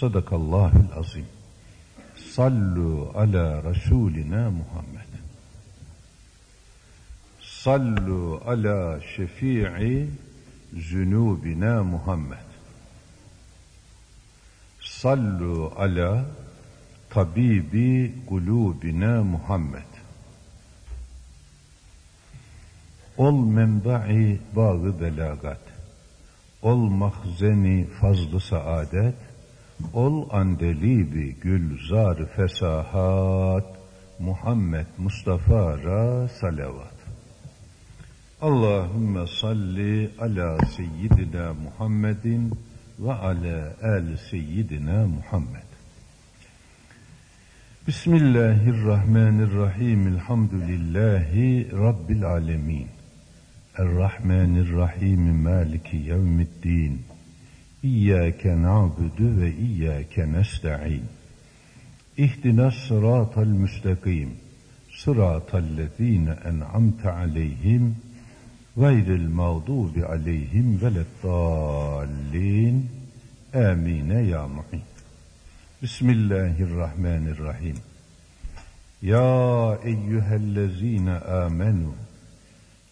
Sadakallahul azim. Sallu ala Resulina Muhammed. Sallu ala şefii zünubina Muhammed. Sallu ala tabibi kulubina Muhammed. Ol menba'i bağı belagat. Ol mahzeni fazlı saadet ol andelibi gülzar fesahat, Muhammed Mustafa'ra salavat. Allahümme salli ala seyyidina Muhammedin ve ala el seyyidina Muhammed. Bismillahirrahmanirrahim. Elhamdülillahi Rabbil alemin. Errahmanirrahim. Maliki yevmiddin. إياك نعبد وإياك نستعين. اهدنا الصراط المستقيم. صراط الذين أنعمت عليهم غير المغضوب عليهم ولا الضالين. آمين يا معين. بسم الله الرحمن الرحيم. يا أيها الذين آمنوا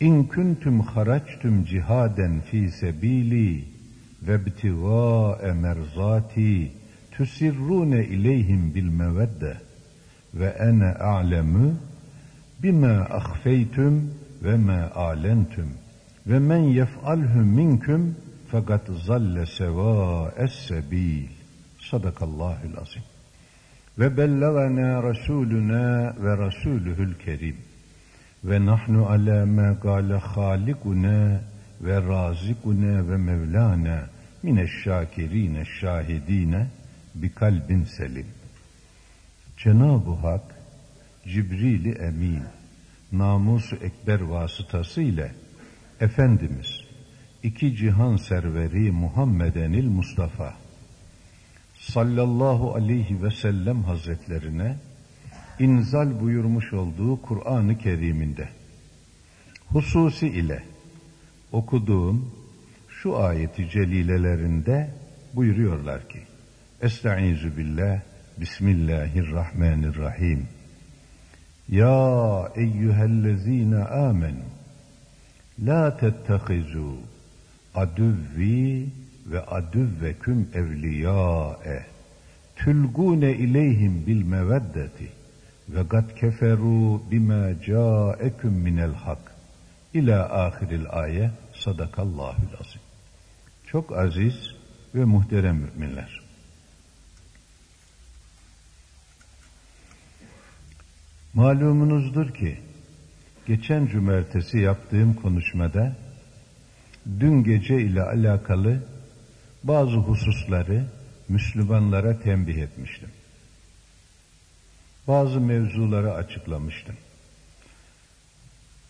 in kuntum haraçtum cihaden fi sebili ve ibtigâe merzati tusirrune ileyhim bil mevedde ve ene a'lemu bima ahfeytum ve ma alentum ve men yef'alhu minkum fakat zalle sevâ'es sebil sadakallahul azim. Ve bellagana rasuluna ve rasuluhul kerim ve nahnu ala ma gale halikuna ve razikuna ve mevlana mineşşakirine şahidine bi kalbin selim. Cenab-ı Hak Cibril-i Emin namusu ekber vasıtası ile Efendimiz iki cihan serveri Muhammedenil Mustafa sallallahu aleyhi ve sellem hazretlerine inzal buyurmuş olduğu Kur'an-ı Kerim'inde. Hususi ile okuduğum şu ayeti celilelerinde buyuruyorlar ki Estaizu billah Bismillahirrahmanirrahim. Ya eyyühellezine amenu La tettehizu aduvvi ve aduvveküm evliyâe tülgûne ileyhim bil meveddeti ve gad keferu bima câeküm minel hak ila ahiril ayet sadakallahul azim. Çok aziz ve muhterem müminler. Malumunuzdur ki geçen cumartesi yaptığım konuşmada dün gece ile alakalı bazı hususları Müslümanlara tembih etmiştim. Bazı mevzuları açıklamıştım.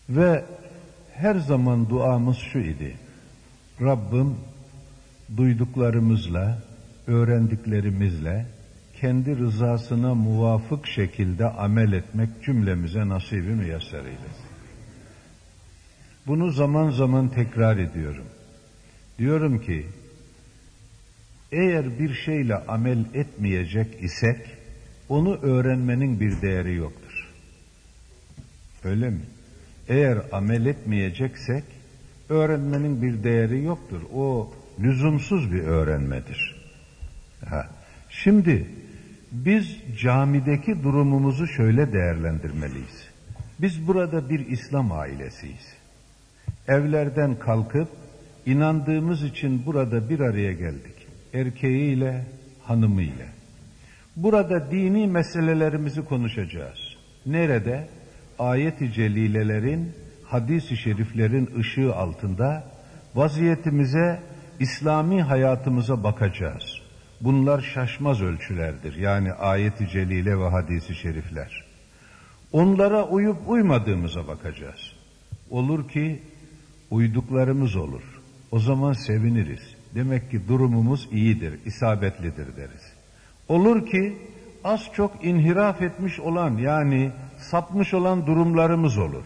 Ve her zaman duamız şu idi. Rabbim duyduklarımızla, öğrendiklerimizle kendi rızasına muvafık şekilde amel etmek cümlemize nasibi müyesser eylesin. Bunu zaman zaman tekrar ediyorum. Diyorum ki, eğer bir şeyle amel etmeyecek isek, onu öğrenmenin bir değeri yoktur. Öyle mi? Eğer amel etmeyeceksek, öğrenmenin bir değeri yoktur. O lüzumsuz bir öğrenmedir. Ha. Şimdi biz camideki durumumuzu şöyle değerlendirmeliyiz. Biz burada bir İslam ailesiyiz. Evlerden kalkıp inandığımız için burada bir araya geldik. Erkeğiyle, hanımıyla. Burada dini meselelerimizi konuşacağız. Nerede? Ayet-i celilelerin, hadis-i şeriflerin ışığı altında vaziyetimize, İslami hayatımıza bakacağız. Bunlar şaşmaz ölçülerdir. Yani ayet-i celile ve hadis-i şerifler. Onlara uyup uymadığımıza bakacağız. Olur ki uyduklarımız olur. O zaman seviniriz. Demek ki durumumuz iyidir, isabetlidir deriz. Olur ki az çok inhiraf etmiş olan yani sapmış olan durumlarımız olur.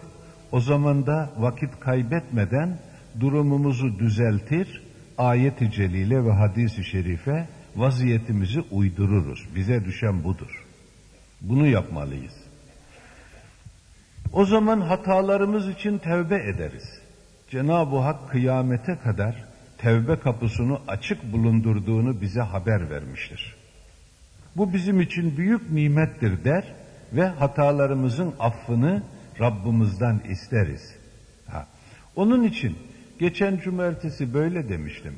O zaman da vakit kaybetmeden durumumuzu düzeltir, ayet-i celile ve hadis-i şerife vaziyetimizi uydururuz. Bize düşen budur. Bunu yapmalıyız. O zaman hatalarımız için tevbe ederiz. Cenab-ı Hak kıyamete kadar tevbe kapısını açık bulundurduğunu bize haber vermiştir. Bu bizim için büyük nimettir der ve hatalarımızın affını Rabbimizden isteriz. Ha. Onun için geçen cumartesi böyle demiştim.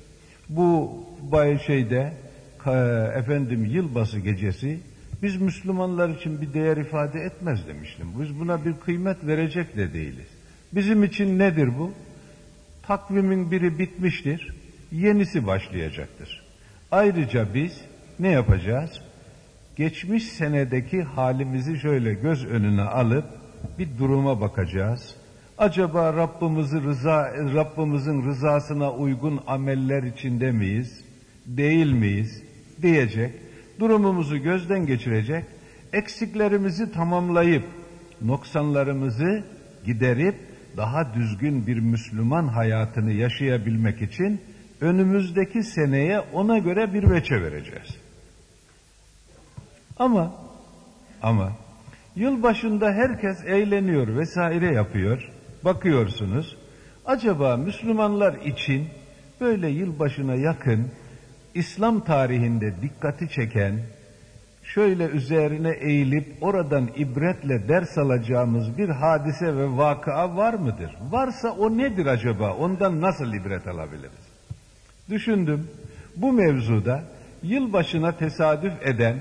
Bu şeyde efendim yılbaşı gecesi biz Müslümanlar için bir değer ifade etmez demiştim. Biz buna bir kıymet verecek de değiliz. Bizim için nedir bu? Takvimin biri bitmiştir, yenisi başlayacaktır. Ayrıca biz ne yapacağız? Geçmiş senedeki halimizi şöyle göz önüne alıp bir duruma bakacağız. Acaba Rabbimizi rıza, Rabbimizin rızasına uygun ameller içinde miyiz? Değil miyiz? Diyecek. Durumumuzu gözden geçirecek. Eksiklerimizi tamamlayıp noksanlarımızı giderip daha düzgün bir Müslüman hayatını yaşayabilmek için önümüzdeki seneye ona göre bir veçe vereceğiz. Ama ama yıl başında herkes eğleniyor vesaire yapıyor. Bakıyorsunuz acaba Müslümanlar için böyle yılbaşına yakın İslam tarihinde dikkati çeken şöyle üzerine eğilip oradan ibretle ders alacağımız bir hadise ve vakıa var mıdır? Varsa o nedir acaba? Ondan nasıl ibret alabiliriz? Düşündüm. Bu mevzuda yılbaşına tesadüf eden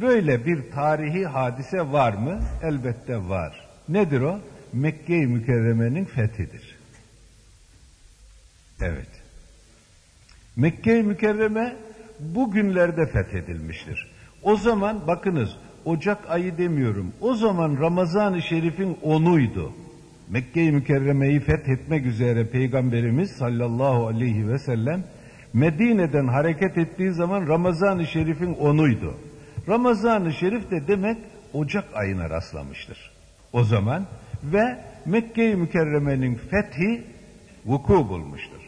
böyle bir tarihi hadise var mı? Elbette var. Nedir o? Mekke-i Mükerreme'nin fethidir. Evet. Mekke-i Mükerreme bugünlerde fethedilmiştir. O zaman bakınız Ocak ayı demiyorum. O zaman Ramazan-ı Şerif'in onuydu. Mekke-i Mükerreme'yi fethetmek üzere Peygamberimiz sallallahu aleyhi ve sellem Medine'den hareket ettiği zaman Ramazan-ı Şerif'in onuydu. Ramazan-ı Şerif de demek Ocak ayına rastlamıştır. O zaman ve Mekke-i Mükerreme'nin fethi vuku bulmuştur.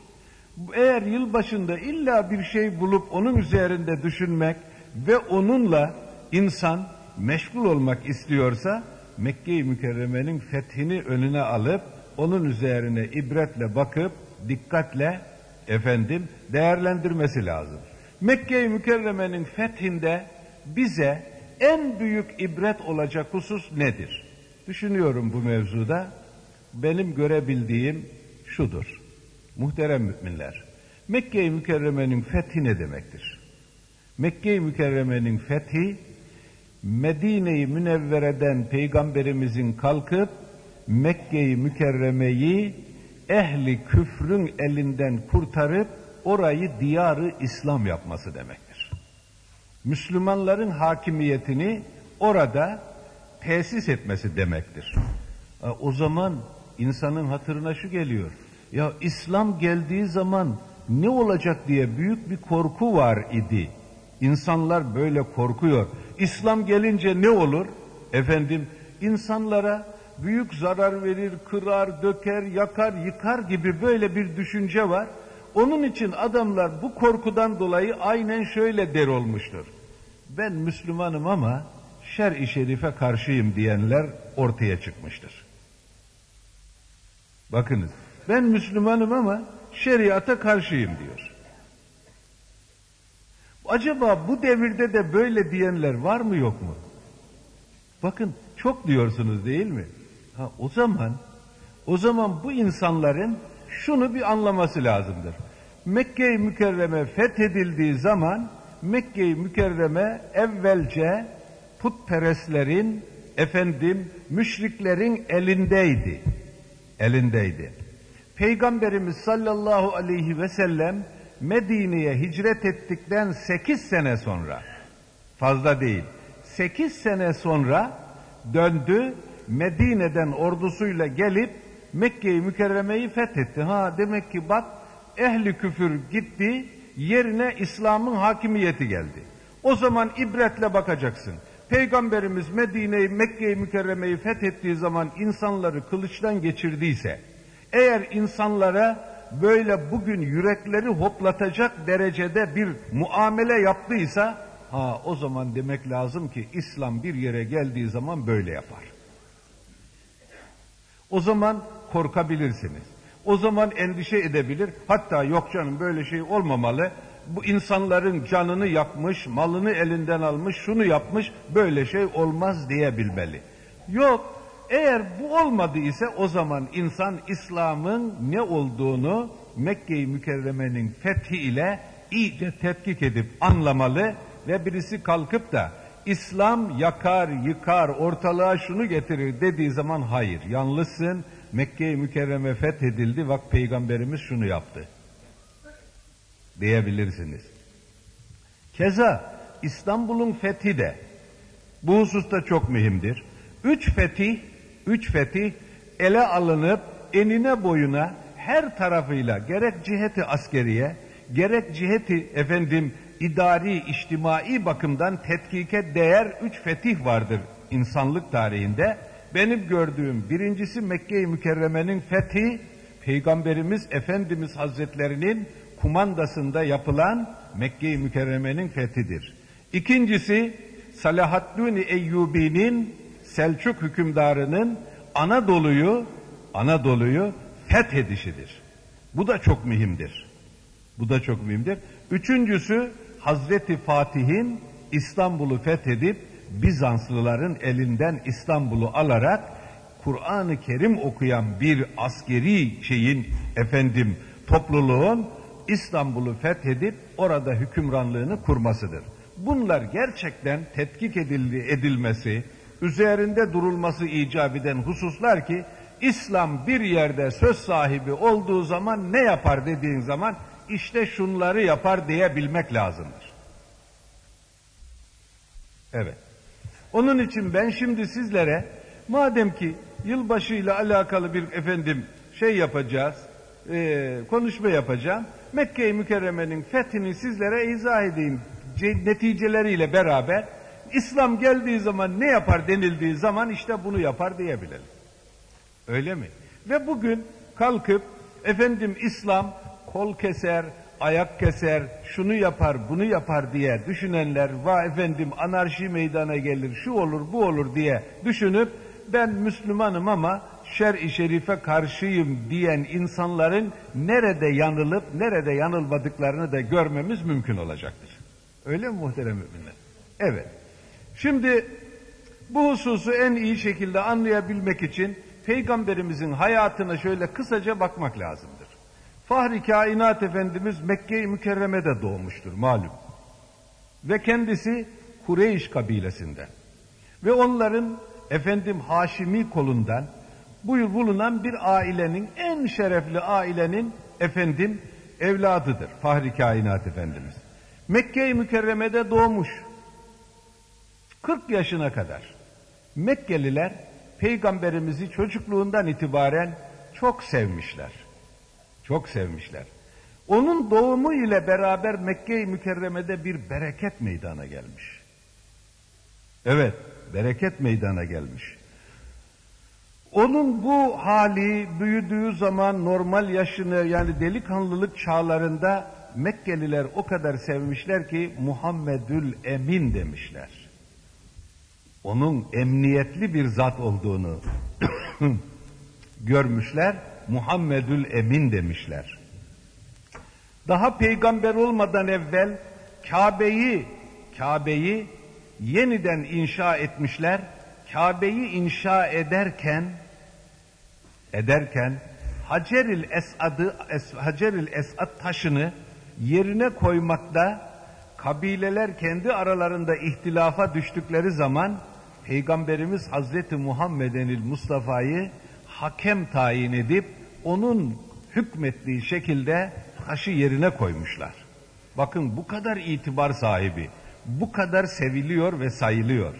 Eğer yılbaşında illa bir şey bulup onun üzerinde düşünmek ve onunla insan meşgul olmak istiyorsa Mekke-i Mükerreme'nin fethini önüne alıp onun üzerine ibretle bakıp dikkatle efendim değerlendirmesi lazım. Mekke-i Mükerreme'nin fethinde bize en büyük ibret olacak husus nedir? Düşünüyorum bu mevzuda. Benim görebildiğim şudur. Muhterem müminler. Mekke-i Mükerreme'nin fethi ne demektir? Mekke-i Mükerreme'nin fethi Medine-i Münevvere'den peygamberimizin kalkıp Mekke-i Mükerreme'yi ehli küfrün elinden kurtarıp orayı diyarı İslam yapması demektir. Müslümanların hakimiyetini orada tesis etmesi demektir. E, o zaman insanın hatırına şu geliyor. Ya İslam geldiği zaman ne olacak diye büyük bir korku var idi. İnsanlar böyle korkuyor. İslam gelince ne olur? Efendim insanlara büyük zarar verir, kırar, döker, yakar, yıkar gibi böyle bir düşünce var. Onun için adamlar bu korkudan dolayı aynen şöyle der olmuştur. Ben Müslümanım ama şer-i şerife karşıyım diyenler ortaya çıkmıştır. Bakınız ben Müslümanım ama şeriata karşıyım diyor. Acaba bu devirde de böyle diyenler var mı yok mu? Bakın çok diyorsunuz değil mi? Ha, o zaman o zaman bu insanların şunu bir anlaması lazımdır. Mekke-i Mükerreme fethedildiği zaman Mekke-i Mükerreme evvelce putperestlerin efendim müşriklerin elindeydi. Elindeydi. Peygamberimiz sallallahu aleyhi ve sellem Medine'ye hicret ettikten 8 sene sonra fazla değil 8 sene sonra döndü Medine'den ordusuyla gelip Mekke'yi Mükerreme'yi fethetti. Ha demek ki bak ehli küfür gitti yerine İslam'ın hakimiyeti geldi. O zaman ibretle bakacaksın. Peygamberimiz Medine'yi Mekke'yi Mükerreme'yi fethettiği zaman insanları kılıçtan geçirdiyse eğer insanlara böyle bugün yürekleri hoplatacak derecede bir muamele yaptıysa ha o zaman demek lazım ki İslam bir yere geldiği zaman böyle yapar. O zaman korkabilirsiniz. O zaman endişe edebilir. Hatta yok canım böyle şey olmamalı. Bu insanların canını yapmış, malını elinden almış, şunu yapmış, böyle şey olmaz diyebilmeli. Yok, eğer bu olmadı ise o zaman insan İslam'ın ne olduğunu Mekke-i Mükerreme'nin fethi ile iyice tetkik edip anlamalı ve birisi kalkıp da İslam yakar, yıkar, ortalığa şunu getirir dediği zaman hayır, yanlışsın. Mekke-i Mükerreme fethedildi, bak Peygamberimiz şunu yaptı. Diyebilirsiniz. Keza İstanbul'un fethi de bu hususta çok mühimdir. Üç fetih, üç fetih ele alınıp enine boyuna her tarafıyla gerek ciheti askeriye, gerek ciheti efendim idari, içtimai bakımdan tetkike değer üç fetih vardır insanlık tarihinde. Benim gördüğüm birincisi Mekke-i Mükerreme'nin fethi, Peygamberimiz Efendimiz Hazretlerinin kumandasında yapılan Mekke-i Mükerreme'nin fethidir. İkincisi Salahaddin Eyyubi'nin Selçuk hükümdarının Anadolu'yu Anadolu'yu fethedişidir. Bu da çok mühimdir. Bu da çok mühimdir. Üçüncüsü Hazreti Fatih'in İstanbul'u fethedip Bizanslıların elinden İstanbul'u alarak Kur'an-ı Kerim okuyan bir askeri şeyin efendim topluluğun İstanbul'u fethedip orada hükümranlığını kurmasıdır. Bunlar gerçekten tetkik edildi, edilmesi, üzerinde durulması icap eden hususlar ki İslam bir yerde söz sahibi olduğu zaman ne yapar dediğin zaman işte şunları yapar diyebilmek lazımdır. Evet. Onun için ben şimdi sizlere madem ki yılbaşı ile alakalı bir efendim şey yapacağız, e, konuşma yapacağım. Mekke-i Mükerreme'nin fethini sizlere izah edeyim neticeleriyle beraber. İslam geldiği zaman ne yapar denildiği zaman işte bunu yapar diyebilelim. Öyle mi? Ve bugün kalkıp efendim İslam kol keser, ayak keser, şunu yapar, bunu yapar diye düşünenler, va efendim anarşi meydana gelir, şu olur, bu olur diye düşünüp ben Müslümanım ama şer-i şerife karşıyım diyen insanların nerede yanılıp nerede yanılmadıklarını da görmemiz mümkün olacaktır. Öyle mi muhterem müminler? Evet. Şimdi bu hususu en iyi şekilde anlayabilmek için Peygamberimizin hayatına şöyle kısaca bakmak lazımdır. Fahri Kainat Efendimiz Mekke-i Mükerreme'de doğmuştur malum. Ve kendisi Kureyş kabilesinden. Ve onların efendim Haşimi kolundan buyur bulunan bir ailenin en şerefli ailenin efendim evladıdır Fahri Kainat Efendimiz. Mekke-i Mükerreme'de doğmuş. 40 yaşına kadar Mekkeliler peygamberimizi çocukluğundan itibaren çok sevmişler. Çok sevmişler. Onun doğumu ile beraber Mekke-i Mükerreme'de bir bereket meydana gelmiş. Evet, bereket meydana gelmiş. Onun bu hali büyüdüğü zaman normal yaşını yani delikanlılık çağlarında Mekkeliler o kadar sevmişler ki Muhammedül Emin demişler. Onun emniyetli bir zat olduğunu görmüşler. Muhammedül Emin demişler. Daha peygamber olmadan evvel Kabe'yi Kabe'yi yeniden inşa etmişler. Kabe'yi inşa ederken ederken Haceril Esad'ı Haceril Esad taşını yerine koymakta kabileler kendi aralarında ihtilafa düştükleri zaman Peygamberimiz Hazreti Muhammedenil Mustafa'yı hakem tayin edip onun hükmettiği şekilde taşı yerine koymuşlar. Bakın bu kadar itibar sahibi, bu kadar seviliyor ve sayılıyor.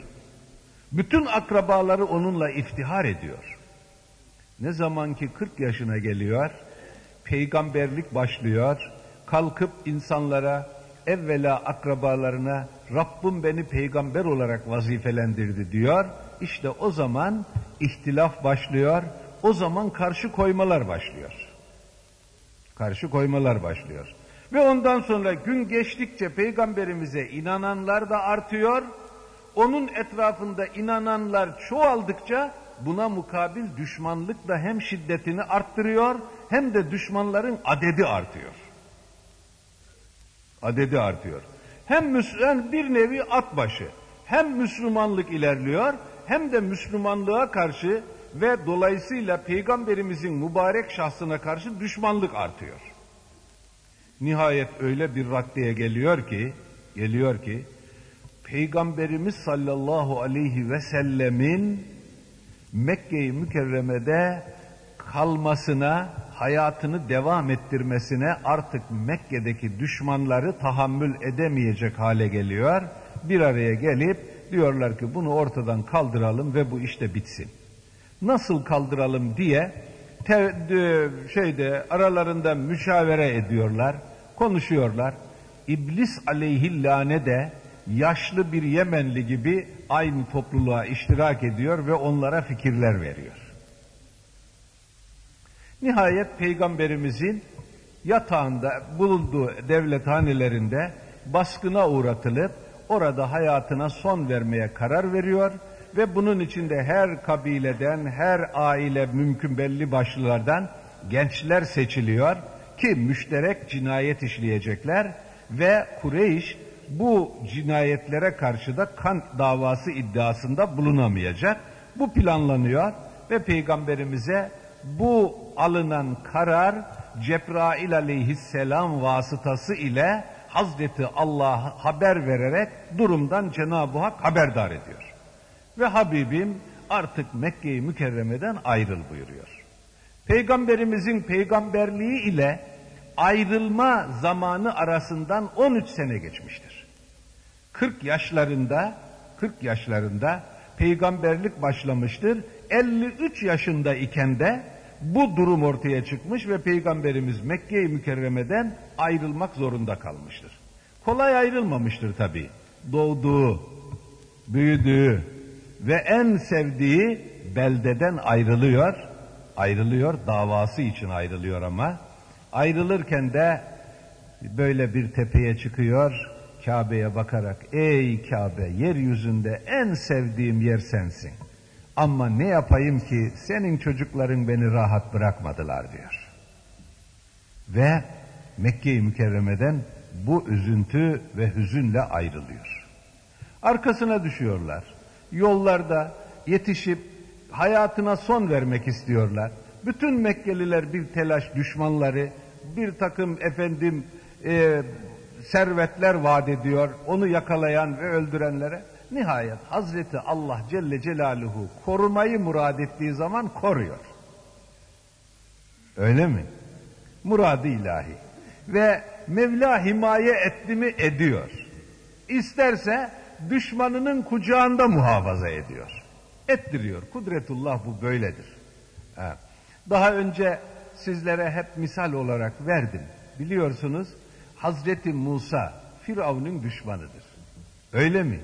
Bütün akrabaları onunla iftihar ediyor. Ne zaman ki 40 yaşına geliyor, peygamberlik başlıyor, kalkıp insanlara, evvela akrabalarına Rabbim beni peygamber olarak vazifelendirdi diyor. İşte o zaman ihtilaf başlıyor, o zaman karşı koymalar başlıyor. Karşı koymalar başlıyor. Ve ondan sonra gün geçtikçe peygamberimize inananlar da artıyor. Onun etrafında inananlar çoğaldıkça buna mukabil düşmanlık da hem şiddetini arttırıyor hem de düşmanların adedi artıyor. Adedi artıyor. Hem Müslüman bir nevi at başı. Hem Müslümanlık ilerliyor hem de Müslümanlığa karşı ve dolayısıyla peygamberimizin mübarek şahsına karşı düşmanlık artıyor. Nihayet öyle bir raddeye geliyor ki, geliyor ki, Peygamberimiz sallallahu aleyhi ve sellemin Mekke-i Mükerreme'de kalmasına, hayatını devam ettirmesine artık Mekke'deki düşmanları tahammül edemeyecek hale geliyor. Bir araya gelip diyorlar ki bunu ortadan kaldıralım ve bu işte bitsin. Nasıl kaldıralım diye te, de, şeyde aralarında müşavere ediyorlar, konuşuyorlar. İblis aleyhillâne de yaşlı bir Yemenli gibi aynı topluluğa iştirak ediyor ve onlara fikirler veriyor. Nihayet peygamberimizin yatağında bulunduğu devlethanelerinde baskına uğratılıp orada hayatına son vermeye karar veriyor ve bunun içinde her kabileden, her aile mümkün belli başlılardan gençler seçiliyor ki müşterek cinayet işleyecekler ve Kureyş bu cinayetlere karşı da kan davası iddiasında bulunamayacak. Bu planlanıyor ve peygamberimize bu alınan karar Cebrail aleyhisselam vasıtası ile Hazreti Allah haber vererek durumdan Cenab-ı Hak haberdar ediyor. Ve Habibim artık Mekke-i Mükerreme'den ayrıl buyuruyor. Peygamberimizin peygamberliği ile ayrılma zamanı arasından 13 sene geçmiştir. 40 yaşlarında 40 yaşlarında peygamberlik başlamıştır. 53 yaşında iken de bu durum ortaya çıkmış ve Peygamberimiz Mekke-i Mükerreme'den ayrılmak zorunda kalmıştır. Kolay ayrılmamıştır tabi. Doğduğu, büyüdüğü ve en sevdiği beldeden ayrılıyor. Ayrılıyor, davası için ayrılıyor ama. Ayrılırken de böyle bir tepeye çıkıyor, Kabe'ye bakarak, ey Kabe, yeryüzünde en sevdiğim yer sensin. Ama ne yapayım ki senin çocukların beni rahat bırakmadılar diyor. Ve Mekke-i Mükerreme'den bu üzüntü ve hüzünle ayrılıyor. Arkasına düşüyorlar. Yollarda yetişip hayatına son vermek istiyorlar. Bütün Mekkeliler bir telaş düşmanları, bir takım efendim e, servetler vaat ediyor, onu yakalayan ve öldürenlere. Nihayet Hazreti Allah Celle Celaluhu korumayı murad ettiği zaman koruyor. Öyle mi? Muradı ilahi. Ve Mevla himaye etti mi ediyor. İsterse düşmanının kucağında muhafaza ediyor. Ettiriyor. Kudretullah bu böyledir. Daha önce sizlere hep misal olarak verdim. biliyorsunuz Hazreti Musa Firavun'un düşmanıdır. Öyle mi?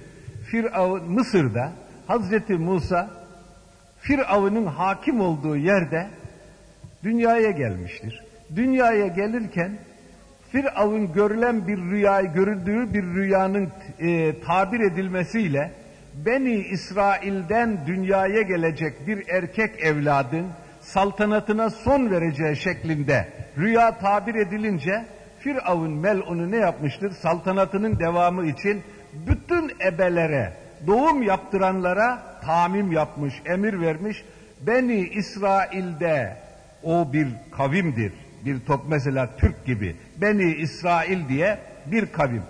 Firavun Mısır'da Hazreti Musa Firavun'un hakim olduğu yerde dünyaya gelmiştir. Dünyaya gelirken Firavun görülen bir rüya, görüldüğü bir rüyanın e, tabir edilmesiyle Beni İsrail'den dünyaya gelecek bir erkek evladın saltanatına son vereceği şeklinde rüya tabir edilince Firavun melunu ne yapmıştır? Saltanatının devamı için bütün ebelere, doğum yaptıranlara tamim yapmış, emir vermiş. Beni İsrail'de o bir kavimdir. Bir top mesela Türk gibi. Beni İsrail diye bir kavim.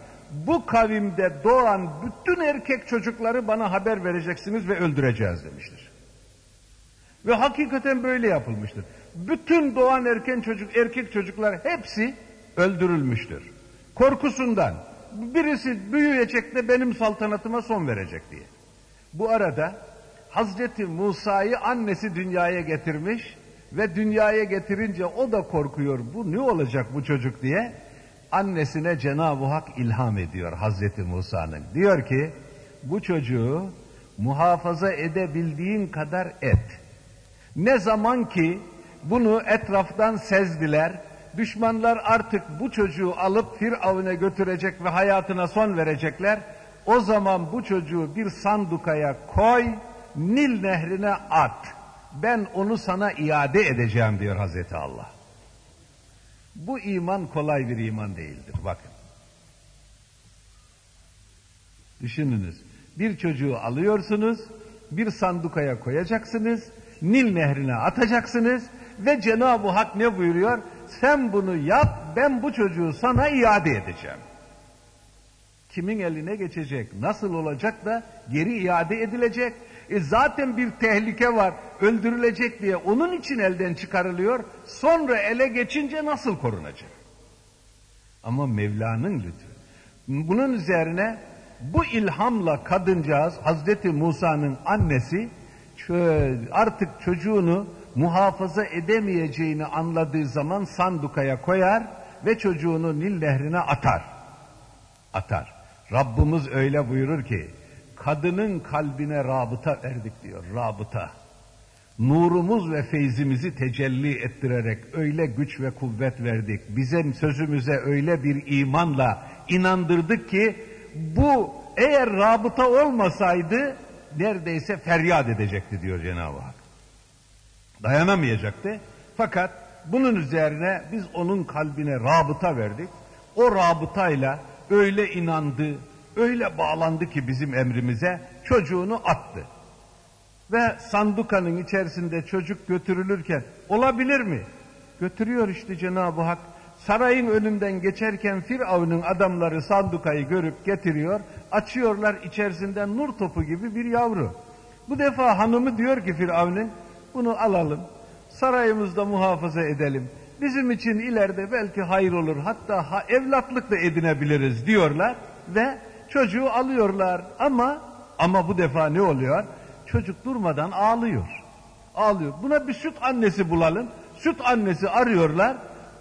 Bu kavimde doğan bütün erkek çocukları bana haber vereceksiniz ve öldüreceğiz demiştir. Ve hakikaten böyle yapılmıştır. Bütün doğan erken çocuk, erkek çocuklar hepsi öldürülmüştür. Korkusundan birisi büyüyecek de benim saltanatıma son verecek diye. Bu arada Hazreti Musa'yı annesi dünyaya getirmiş ve dünyaya getirince o da korkuyor. Bu ne olacak bu çocuk diye annesine Cenab-ı Hak ilham ediyor Hazreti Musa'nın. Diyor ki bu çocuğu muhafaza edebildiğin kadar et. Ne zaman ki bunu etraftan sezdiler, düşmanlar artık bu çocuğu alıp Firavun'a götürecek ve hayatına son verecekler. O zaman bu çocuğu bir sandukaya koy, Nil nehrine at. Ben onu sana iade edeceğim diyor Hazreti Allah. Bu iman kolay bir iman değildir. Bakın. Düşününüz. Bir çocuğu alıyorsunuz, bir sandukaya koyacaksınız, Nil nehrine atacaksınız ve Cenab-ı Hak ne buyuruyor? Sen bunu yap, ben bu çocuğu sana iade edeceğim. Kimin eline geçecek, nasıl olacak da geri iade edilecek. E zaten bir tehlike var, öldürülecek diye onun için elden çıkarılıyor. Sonra ele geçince nasıl korunacak? Ama Mevla'nın lütfu. Bunun üzerine bu ilhamla kadıncağız Hazreti Musa'nın annesi artık çocuğunu muhafaza edemeyeceğini anladığı zaman sandukaya koyar ve çocuğunu Nil nehrine atar. Atar. Rabbimiz öyle buyurur ki kadının kalbine rabıta verdik diyor. Rabıta. Nurumuz ve feyzimizi tecelli ettirerek öyle güç ve kuvvet verdik. Bizim sözümüze öyle bir imanla inandırdık ki bu eğer rabıta olmasaydı neredeyse feryat edecekti diyor Cenab-ı Hak. Dayanamayacaktı. Fakat bunun üzerine biz onun kalbine rabıta verdik. O rabıtayla öyle inandı, öyle bağlandı ki bizim emrimize çocuğunu attı. Ve sandukanın içerisinde çocuk götürülürken olabilir mi? Götürüyor işte Cenab-ı Hak. Sarayın önünden geçerken Firavun'un adamları sandukayı görüp getiriyor. Açıyorlar içerisinden nur topu gibi bir yavru. Bu defa hanımı diyor ki Firavun'un bunu alalım. Sarayımızda muhafaza edelim. Bizim için ileride belki hayır olur. Hatta ha, evlatlık da edinebiliriz diyorlar ve çocuğu alıyorlar ama ama bu defa ne oluyor? Çocuk durmadan ağlıyor. Ağlıyor. Buna bir süt annesi bulalım. Süt annesi arıyorlar.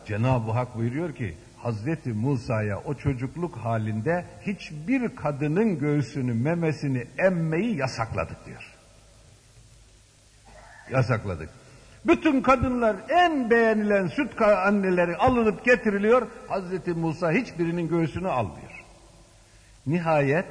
Cenab-ı Hak buyuruyor ki Hazreti Musa'ya o çocukluk halinde hiçbir kadının göğsünü, memesini emmeyi yasakladık diyor. Yasakladık. Bütün kadınlar en beğenilen süt anneleri alınıp getiriliyor. Hazreti Musa hiçbirinin göğsünü almıyor. Nihayet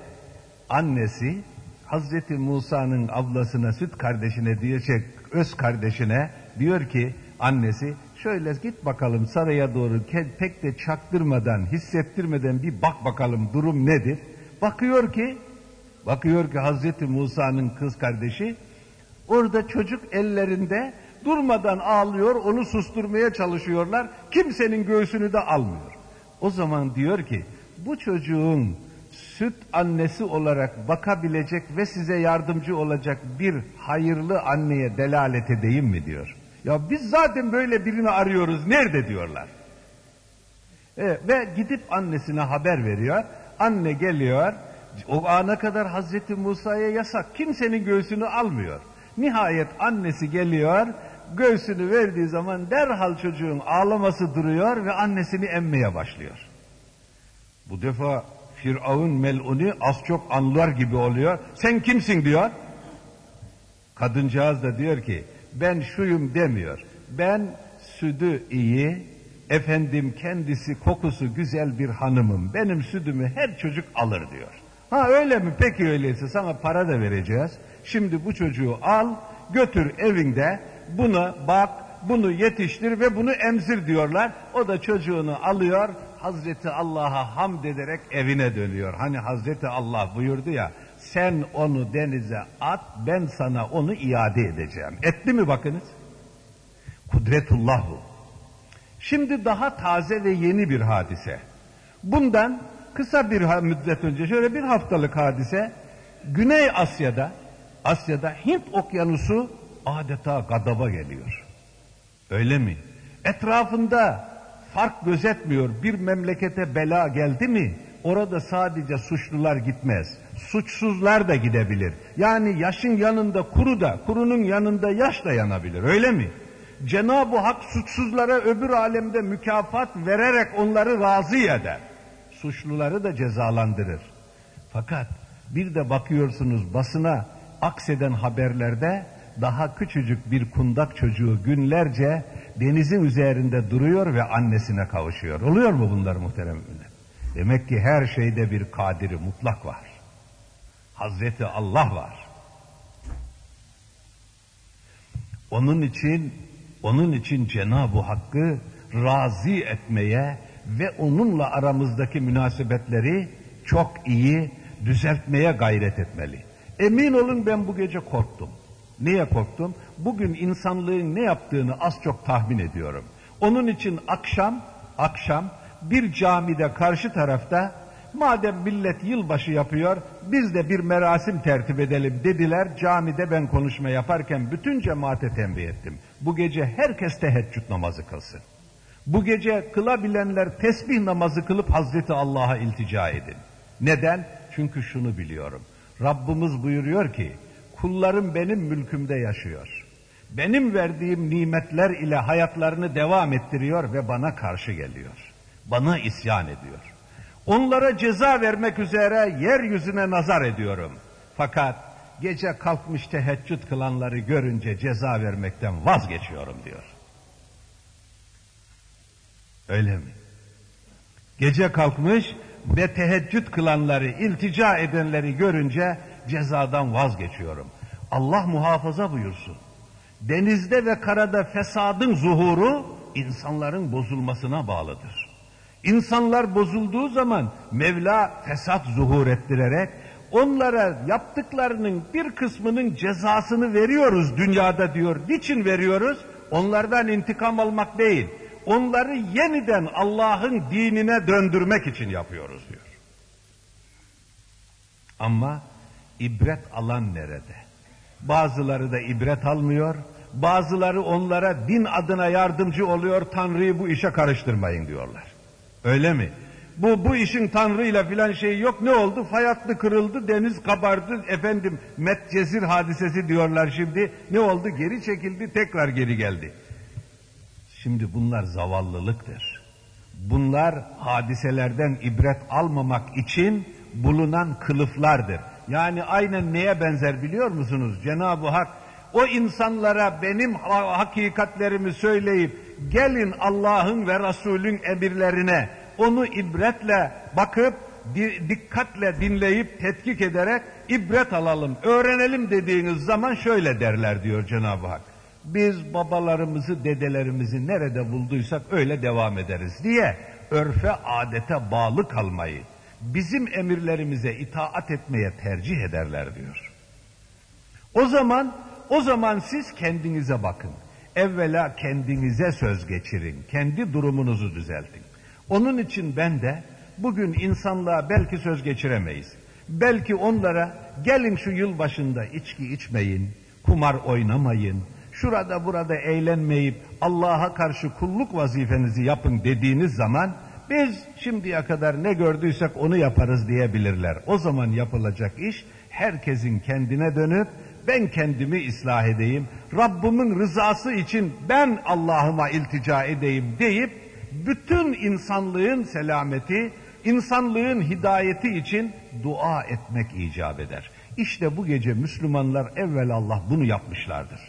annesi Hazreti Musa'nın ablasına süt kardeşine diyecek öz kardeşine diyor ki annesi şöyle git bakalım saraya doğru pek de çaktırmadan hissettirmeden bir bak bakalım durum nedir? Bakıyor ki bakıyor ki Hazreti Musa'nın kız kardeşi orada çocuk ellerinde durmadan ağlıyor onu susturmaya çalışıyorlar kimsenin göğsünü de almıyor. O zaman diyor ki bu çocuğun süt annesi olarak bakabilecek ve size yardımcı olacak bir hayırlı anneye delalet edeyim mi diyor. Ya biz zaten böyle birini arıyoruz nerede diyorlar. E, ve gidip annesine haber veriyor. Anne geliyor. O ana kadar Hazreti Musa'ya yasak. Kimsenin göğsünü almıyor. Nihayet annesi geliyor. göğsünü verdiği zaman derhal çocuğun ağlaması duruyor ve annesini emmeye başlıyor. Bu defa Firavun meluni az çok anlar gibi oluyor. Sen kimsin diyor. Kadıncağız da diyor ki ben şuyum demiyor. Ben südü iyi, efendim kendisi kokusu güzel bir hanımım. Benim südümü her çocuk alır diyor. Ha öyle mi? Peki öyleyse sana para da vereceğiz. Şimdi bu çocuğu al, götür evinde, buna bak, bunu yetiştir ve bunu emzir diyorlar. O da çocuğunu alıyor, Hazreti Allah'a hamd ederek evine dönüyor. Hani Hazreti Allah buyurdu ya, sen onu denize at, ben sana onu iade edeceğim. Etti mi bakınız? Kudretullah bu. Şimdi daha taze ve yeni bir hadise. Bundan kısa bir müddet önce şöyle bir haftalık hadise Güney Asya'da Asya'da Hint okyanusu adeta gadaba geliyor. Öyle mi? Etrafında fark gözetmiyor. Bir memlekete bela geldi mi orada sadece suçlular gitmez. Suçsuzlar da gidebilir. Yani yaşın yanında kuru da, kurunun yanında yaş da yanabilir. Öyle mi? Cenab-ı Hak suçsuzlara öbür alemde mükafat vererek onları razı eder. Suçluları da cezalandırır. Fakat bir de bakıyorsunuz basına akseden haberlerde daha küçücük bir kundak çocuğu günlerce denizin üzerinde duruyor ve annesine kavuşuyor. Oluyor mu bunlar muhterem ümmet? Demek ki her şeyde bir kadiri mutlak var. Hazreti Allah var. Onun için onun için Cenab-ı Hakk'ı razı etmeye ve onunla aramızdaki münasebetleri çok iyi düzeltmeye gayret etmeli. Emin olun ben bu gece korktum. Niye korktum? Bugün insanlığın ne yaptığını az çok tahmin ediyorum. Onun için akşam, akşam bir camide karşı tarafta madem millet yılbaşı yapıyor biz de bir merasim tertip edelim dediler. Camide ben konuşma yaparken bütün cemaate tembih ettim. Bu gece herkes teheccüd namazı kılsın. Bu gece kılabilenler tesbih namazı kılıp Hazreti Allah'a iltica edin. Neden? Çünkü şunu biliyorum. Rabbimiz buyuruyor ki kullarım benim mülkümde yaşıyor. Benim verdiğim nimetler ile hayatlarını devam ettiriyor ve bana karşı geliyor. Bana isyan ediyor. Onlara ceza vermek üzere yeryüzüne nazar ediyorum. Fakat gece kalkmış teheccüd kılanları görünce ceza vermekten vazgeçiyorum diyor. Öyle mi? Gece kalkmış ve teheccüd kılanları, iltica edenleri görünce cezadan vazgeçiyorum. Allah muhafaza buyursun. Denizde ve karada fesadın zuhuru insanların bozulmasına bağlıdır. İnsanlar bozulduğu zaman Mevla fesat zuhur ettirerek onlara yaptıklarının bir kısmının cezasını veriyoruz dünyada diyor. Niçin veriyoruz? Onlardan intikam almak değil. Onları yeniden Allah'ın dinine döndürmek için yapıyoruz diyor. Ama ibret alan nerede? Bazıları da ibret almıyor, bazıları onlara din adına yardımcı oluyor, Tanrı'yı bu işe karıştırmayın diyorlar. Öyle mi? Bu, bu işin Tanrı ile filan şeyi yok. Ne oldu? Fayatlı kırıldı, deniz kabardı. Efendim Metcezir hadisesi diyorlar şimdi. Ne oldu? Geri çekildi, tekrar geri geldi. Şimdi bunlar zavallılıktır. Bunlar hadiselerden ibret almamak için bulunan kılıflardır. Yani aynen neye benzer biliyor musunuz? Cenab-ı Hak o insanlara benim hakikatlerimi söyleyip gelin Allah'ın ve Resul'ün emirlerine onu ibretle bakıp dikkatle dinleyip tetkik ederek ibret alalım, öğrenelim dediğiniz zaman şöyle derler diyor Cenab-ı Hak. Biz babalarımızı, dedelerimizi nerede bulduysak öyle devam ederiz diye örfe, adete bağlı kalmayı, bizim emirlerimize itaat etmeye tercih ederler diyor. O zaman, o zaman siz kendinize bakın. Evvela kendinize söz geçirin, kendi durumunuzu düzeltin. Onun için ben de bugün insanlığa belki söz geçiremeyiz. Belki onlara gelin şu yıl başında içki içmeyin, kumar oynamayın, şurada burada eğlenmeyip Allah'a karşı kulluk vazifenizi yapın dediğiniz zaman biz şimdiye kadar ne gördüysek onu yaparız diyebilirler. O zaman yapılacak iş herkesin kendine dönüp ben kendimi ıslah edeyim, Rabbimin rızası için ben Allah'ıma iltica edeyim deyip bütün insanlığın selameti, insanlığın hidayeti için dua etmek icap eder. İşte bu gece Müslümanlar evvel Allah bunu yapmışlardır.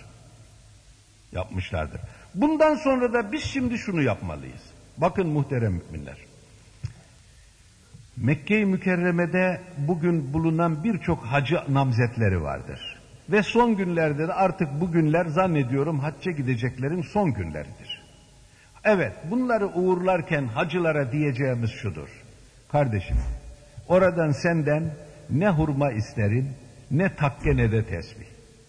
Yapmışlardır. Bundan sonra da biz şimdi şunu yapmalıyız. Bakın muhterem müminler. Mekke-i Mükerreme'de bugün bulunan birçok hacı namzetleri vardır. Ve son günlerde de artık bu günler zannediyorum hacca gideceklerin son günleridir. Evet bunları uğurlarken hacılara diyeceğimiz şudur. Kardeşim oradan senden ne hurma isterim ne takke ne de tesbih.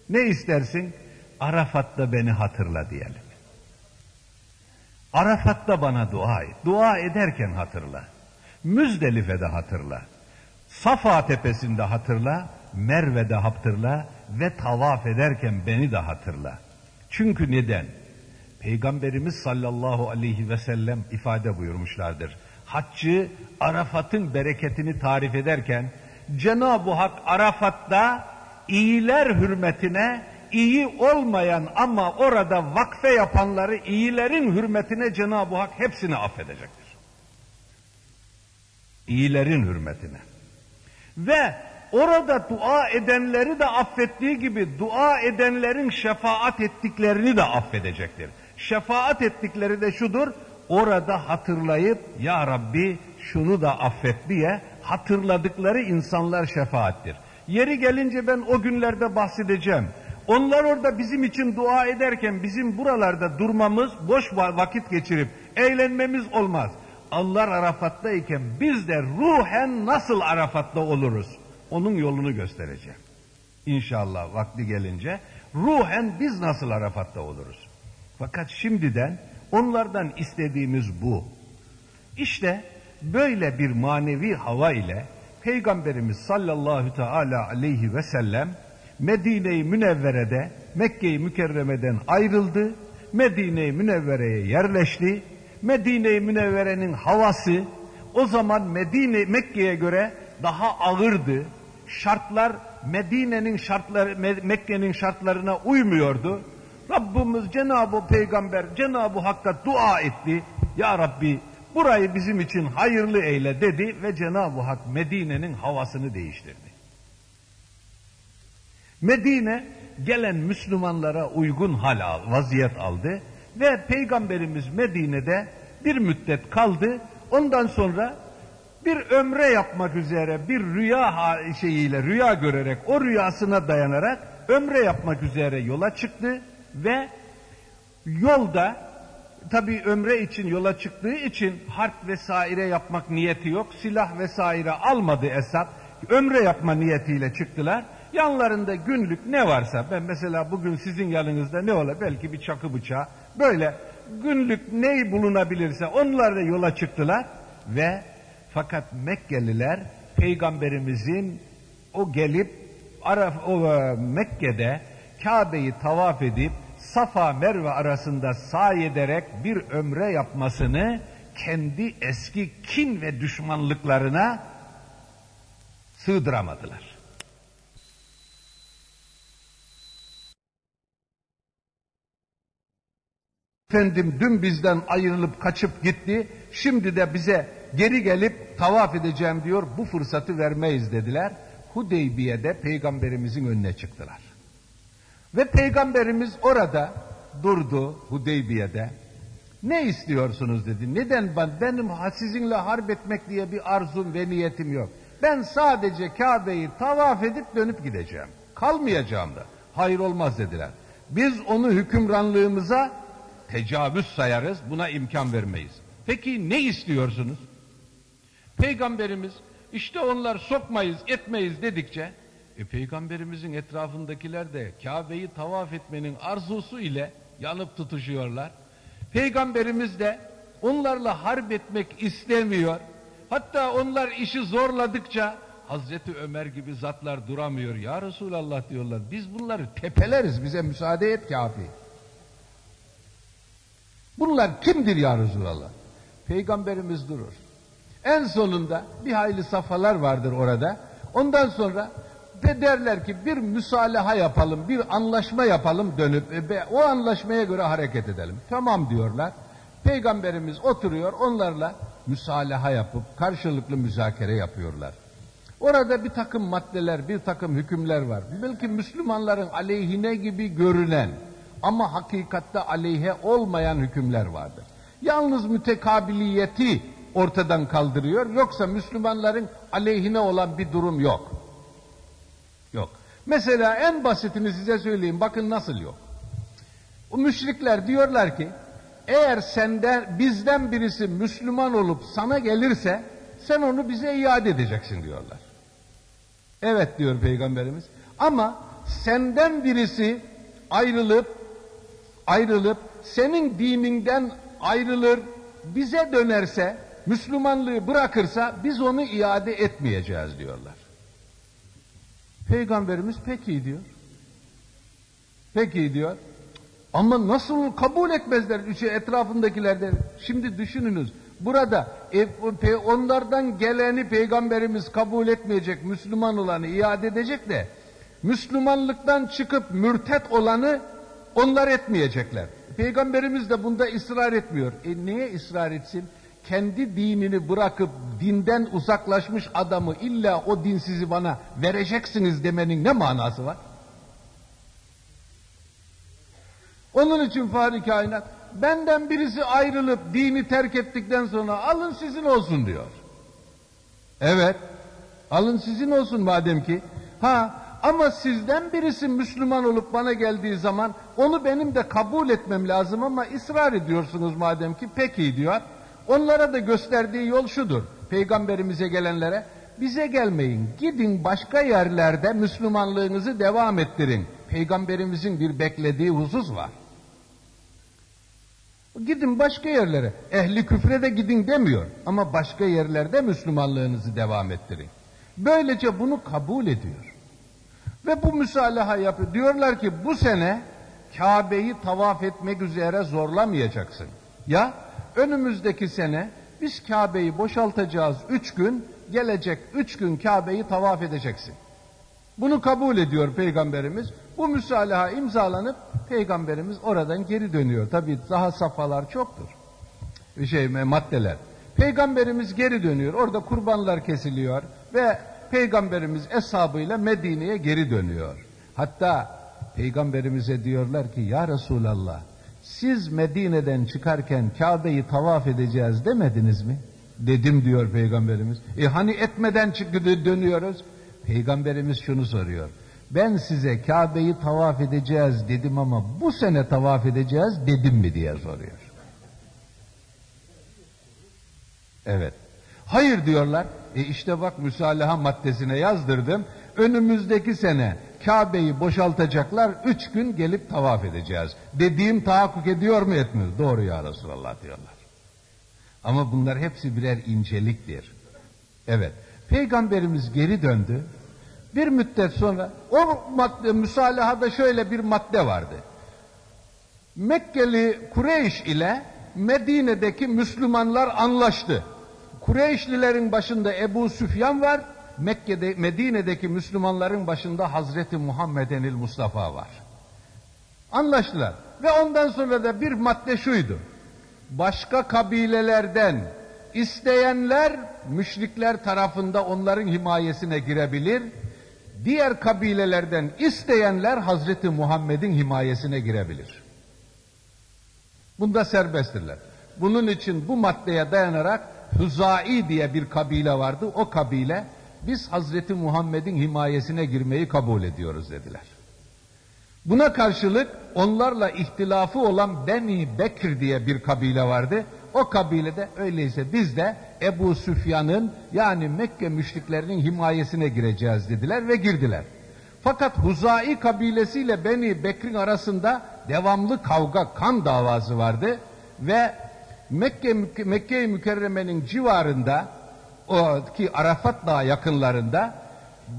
Ne istersin? Arafat'ta beni hatırla diyelim. Arafat'ta bana dua et. Dua ederken hatırla. Müzdelife'de hatırla. Safa tepesinde hatırla. Merve'de hatırla. Ve tavaf ederken beni de hatırla. Çünkü neden? Peygamberimiz sallallahu aleyhi ve sellem ifade buyurmuşlardır. Haccı Arafat'ın bereketini tarif ederken Cenab-ı Hak Arafat'ta iyiler hürmetine iyi olmayan ama orada vakfe yapanları iyilerin hürmetine Cenab-ı Hak hepsini affedecektir. İyilerin hürmetine. Ve orada dua edenleri de affettiği gibi dua edenlerin şefaat ettiklerini de affedecektir. Şefaat ettikleri de şudur, orada hatırlayıp ya Rabbi şunu da affet diye hatırladıkları insanlar şefaattir. Yeri gelince ben o günlerde bahsedeceğim. Onlar orada bizim için dua ederken bizim buralarda durmamız, boş vakit geçirip eğlenmemiz olmaz. Allah Arafat'tayken biz de ruhen nasıl Arafat'ta oluruz? Onun yolunu göstereceğim. İnşallah vakti gelince ruhen biz nasıl Arafat'ta oluruz? Fakat şimdiden onlardan istediğimiz bu. İşte böyle bir manevi hava ile Peygamberimiz sallallahu teala aleyhi ve sellem Medine-i Münevvere'de Mekke-i Mükerreme'den ayrıldı. Medine-i Münevvere'ye yerleşti. Medine-i Münevvere'nin havası o zaman Medine Mekke'ye göre daha ağırdı. Şartlar Medine'nin şartları Mekke'nin şartlarına uymuyordu. Rabbimiz Cenab-ı Peygamber Cenab-ı Hakk'a dua etti. Ya Rabbi burayı bizim için hayırlı eyle dedi ve Cenab-ı Hak Medine'nin havasını değiştirdi. Medine gelen Müslümanlara uygun hal al, vaziyet aldı ve Peygamberimiz Medine'de bir müddet kaldı. Ondan sonra bir ömre yapmak üzere bir rüya şeyiyle rüya görerek o rüyasına dayanarak ömre yapmak üzere yola çıktı ve yolda tabi ömre için yola çıktığı için harp vesaire yapmak niyeti yok. Silah vesaire almadı Esad. Ömre yapma niyetiyle çıktılar. Yanlarında günlük ne varsa ben mesela bugün sizin yanınızda ne ola belki bir çakı bıçağı böyle günlük neyi bulunabilirse onlar da yola çıktılar ve fakat Mekkeliler peygamberimizin o gelip Araf, o, e, Mekke'de Kabe'yi tavaf edip Safa Merve arasında sahi ederek bir ömre yapmasını kendi eski kin ve düşmanlıklarına sığdıramadılar. Efendim dün bizden ayrılıp kaçıp gitti, şimdi de bize geri gelip tavaf edeceğim diyor, bu fırsatı vermeyiz dediler. Hudeybiye'de peygamberimizin önüne çıktılar. Ve peygamberimiz orada durdu Hudeybiye'de. Ne istiyorsunuz dedi. Neden ben benim sizinle harp etmek diye bir arzum ve niyetim yok. Ben sadece Kabe'yi tavaf edip dönüp gideceğim. Kalmayacağım da. Hayır olmaz dediler. Biz onu hükümranlığımıza tecavüz sayarız, buna imkan vermeyiz. Peki ne istiyorsunuz? Peygamberimiz işte onlar sokmayız, etmeyiz dedikçe e, peygamberimizin etrafındakiler de Kabe'yi tavaf etmenin arzusu ile yanıp tutuşuyorlar. Peygamberimiz de onlarla harp etmek istemiyor. Hatta onlar işi zorladıkça Hazreti Ömer gibi zatlar duramıyor. Ya Resulallah diyorlar. Biz bunları tepeleriz. Bize müsaade et kafi. Bunlar kimdir ya Resulallah? Peygamberimiz durur. En sonunda bir hayli safhalar vardır orada. Ondan sonra ve derler ki bir müsalaha yapalım, bir anlaşma yapalım dönüp ve o anlaşmaya göre hareket edelim. Tamam diyorlar. Peygamberimiz oturuyor onlarla müsalaha yapıp karşılıklı müzakere yapıyorlar. Orada bir takım maddeler, bir takım hükümler var. Belki Müslümanların aleyhine gibi görünen ama hakikatte aleyhe olmayan hükümler vardır. Yalnız mütekabiliyeti ortadan kaldırıyor. Yoksa Müslümanların aleyhine olan bir durum yok. Yok. Mesela en basitini size söyleyeyim. Bakın nasıl yok. O müşrikler diyorlar ki eğer senden bizden birisi Müslüman olup sana gelirse sen onu bize iade edeceksin diyorlar. Evet diyor Peygamberimiz. Ama senden birisi ayrılıp ayrılıp senin dininden ayrılır bize dönerse Müslümanlığı bırakırsa biz onu iade etmeyeceğiz diyorlar. Peygamberimiz peki diyor. Peki diyor. Ama nasıl kabul etmezler etrafındakiler de. Şimdi düşününüz. Burada e, onlardan geleni peygamberimiz kabul etmeyecek, Müslüman olanı iade edecek de Müslümanlıktan çıkıp mürtet olanı onlar etmeyecekler. Peygamberimiz de bunda ısrar etmiyor. E niye ısrar etsin? Kendi dinini bırakıp dinden uzaklaşmış adamı illa o din sizi bana vereceksiniz demenin ne manası var? Onun için Fahri Kainat benden birisi ayrılıp dini terk ettikten sonra alın sizin olsun diyor. Evet alın sizin olsun madem ki. Ha ama sizden birisi Müslüman olup bana geldiği zaman onu benim de kabul etmem lazım ama ısrar ediyorsunuz madem ki peki diyor. Onlara da gösterdiği yol şudur. Peygamberimize gelenlere bize gelmeyin gidin başka yerlerde Müslümanlığınızı devam ettirin. Peygamberimizin bir beklediği husus var. Gidin başka yerlere. Ehli küfre de gidin demiyor. Ama başka yerlerde Müslümanlığınızı devam ettirin. Böylece bunu kabul ediyor. Ve bu müsalaha yapıyor. Diyorlar ki bu sene Kabe'yi tavaf etmek üzere zorlamayacaksın. Ya önümüzdeki sene biz Kabe'yi boşaltacağız üç gün, gelecek üç gün Kabe'yi tavaf edeceksin. Bunu kabul ediyor Peygamberimiz. Bu müsalaha imzalanıp Peygamberimiz oradan geri dönüyor. Tabi daha safhalar çoktur. Şey, maddeler. Peygamberimiz geri dönüyor. Orada kurbanlar kesiliyor ve Peygamberimiz eshabıyla Medine'ye geri dönüyor. Hatta Peygamberimize diyorlar ki ya Resulallah siz Medine'den çıkarken Kabe'yi tavaf edeceğiz demediniz mi? Dedim diyor Peygamberimiz. E hani etmeden çıktı dönüyoruz? Peygamberimiz şunu soruyor. Ben size Kabe'yi tavaf edeceğiz dedim ama bu sene tavaf edeceğiz dedim mi diye soruyor. Evet. Hayır diyorlar. E işte bak müsalaha maddesine yazdırdım. Önümüzdeki sene Kabe'yi boşaltacaklar. Üç gün gelip tavaf edeceğiz. Dediğim tahakkuk ediyor mu etmiyor? Doğru ya Resulallah diyorlar. Ama bunlar hepsi birer inceliktir. Evet. Peygamberimiz geri döndü. Bir müddet sonra o madde, müsalahada şöyle bir madde vardı. Mekkeli Kureyş ile Medine'deki Müslümanlar anlaştı. Kureyşlilerin başında Ebu Süfyan var, Mekke'de, Medine'deki Müslümanların başında Hazreti Muhammedenil Mustafa var. Anlaştılar. Ve ondan sonra da bir madde şuydu. Başka kabilelerden isteyenler müşrikler tarafında onların himayesine girebilir. Diğer kabilelerden isteyenler Hazreti Muhammed'in himayesine girebilir. Bunda serbesttirler. Bunun için bu maddeye dayanarak Hüzai diye bir kabile vardı. O kabile biz Hazreti Muhammed'in himayesine girmeyi kabul ediyoruz dediler. Buna karşılık onlarla ihtilafı olan Beni Bekir diye bir kabile vardı. O kabilede öyleyse biz de Ebu Süfyan'ın yani Mekke müşriklerinin himayesine gireceğiz dediler ve girdiler. Fakat Huzai kabilesiyle Beni Bekir'in arasında devamlı kavga, kan davası vardı ve Mekke Mekke-i Mükerreme'nin civarında o ki Arafat Dağı yakınlarında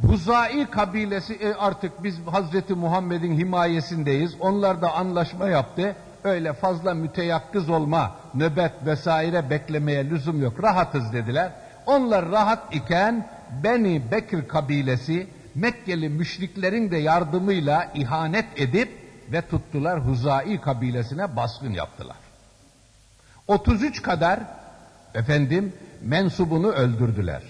Huzai kabilesi e, artık biz Hazreti Muhammed'in himayesindeyiz. Onlar da anlaşma yaptı. Öyle fazla müteyakkız olma, nöbet vesaire beklemeye lüzum yok. Rahatız dediler. Onlar rahat iken Beni Bekir kabilesi Mekkeli müşriklerin de yardımıyla ihanet edip ve tuttular Huzai kabilesine baskın yaptılar. 33 kadar efendim mensubunu öldürdüler.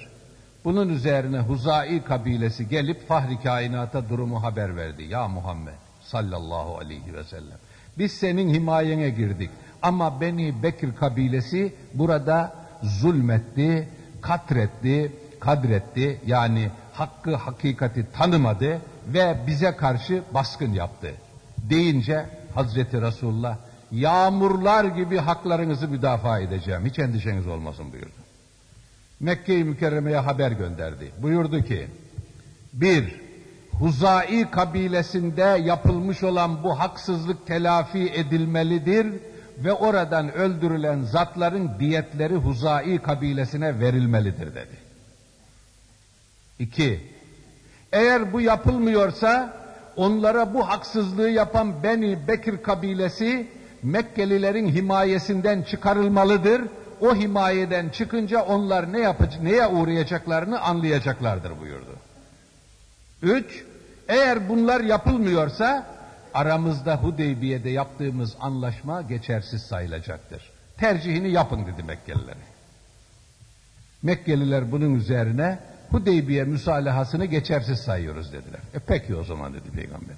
Bunun üzerine Huzai kabilesi gelip Fahri kainata durumu haber verdi. Ya Muhammed sallallahu aleyhi ve sellem. Biz senin himayene girdik. Ama Beni Bekir kabilesi burada zulmetti, katretti, kadretti. Yani hakkı hakikati tanımadı ve bize karşı baskın yaptı. Deyince Hazreti Resulullah yağmurlar gibi haklarınızı müdafaa edeceğim. Hiç endişeniz olmasın buyurdu. Mekke-i Mükerreme'ye haber gönderdi. Buyurdu ki, bir, Huzai kabilesinde yapılmış olan bu haksızlık telafi edilmelidir ve oradan öldürülen zatların diyetleri Huzai kabilesine verilmelidir dedi. İki, eğer bu yapılmıyorsa onlara bu haksızlığı yapan Beni Bekir kabilesi Mekkelilerin himayesinden çıkarılmalıdır. O himayeden çıkınca onlar ne yapacak, neye uğrayacaklarını anlayacaklardır buyurdu. Üç, eğer bunlar yapılmıyorsa aramızda Hudeybiye'de yaptığımız anlaşma geçersiz sayılacaktır. Tercihini yapın dedi Mekkelilere. Mekkeliler bunun üzerine Hudeybiye müsalahasını geçersiz sayıyoruz dediler. E peki o zaman dedi peygamber.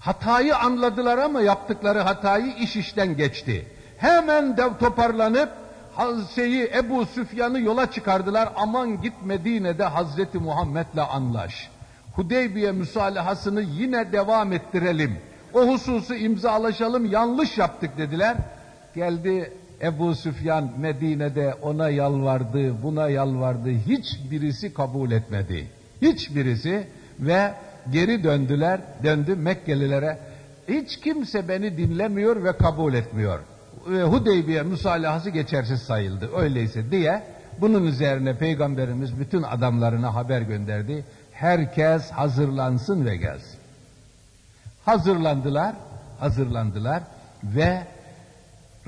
Hatayı anladılar ama yaptıkları hatayı iş işten geçti. Hemen dev toparlanıp Hazreti Ebu Süfyan'ı yola çıkardılar. Aman git Medine'de Hazreti Muhammed'le anlaş. Hudeybiye müsalahasını yine devam ettirelim. O hususu imzalaşalım yanlış yaptık dediler. Geldi Ebu Süfyan Medine'de ona yalvardı, buna yalvardı. Hiçbirisi kabul etmedi. Hiçbirisi ve geri döndüler, döndü Mekkelilere. Hiç kimse beni dinlemiyor ve kabul etmiyor. Hudeybiye müsalahası geçersiz sayıldı. Öyleyse diye bunun üzerine Peygamberimiz bütün adamlarına haber gönderdi. Herkes hazırlansın ve gelsin. Hazırlandılar, hazırlandılar ve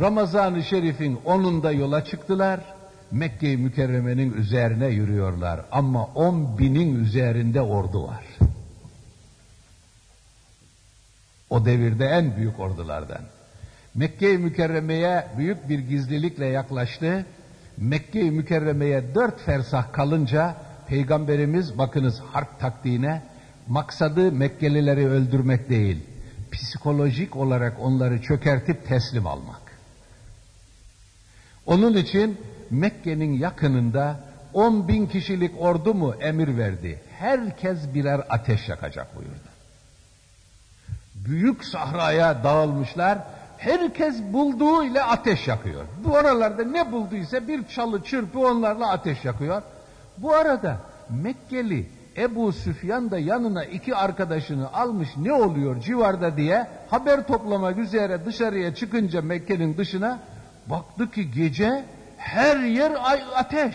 Ramazan-ı Şerif'in onunda yola çıktılar. Mekke-i Mükerreme'nin üzerine yürüyorlar. Ama on binin üzerinde ordu var. O devirde en büyük ordulardan. Mekke-i Mükerreme'ye büyük bir gizlilikle yaklaştı. Mekke-i Mükerreme'ye dört fersah kalınca Peygamberimiz bakınız harp taktiğine maksadı Mekkelileri öldürmek değil, psikolojik olarak onları çökertip teslim almak. Onun için Mekke'nin yakınında 10 bin kişilik ordu mu emir verdi. Herkes birer ateş yakacak buyurdu. Büyük sahraya dağılmışlar. Herkes bulduğu ile ateş yakıyor. Bu aralarda ne bulduysa bir çalı çırpı onlarla ateş yakıyor. Bu arada Mekkeli Ebu Süfyan da yanına iki arkadaşını almış ne oluyor civarda diye haber toplamak üzere dışarıya çıkınca Mekke'nin dışına baktı ki gece her yer ateş.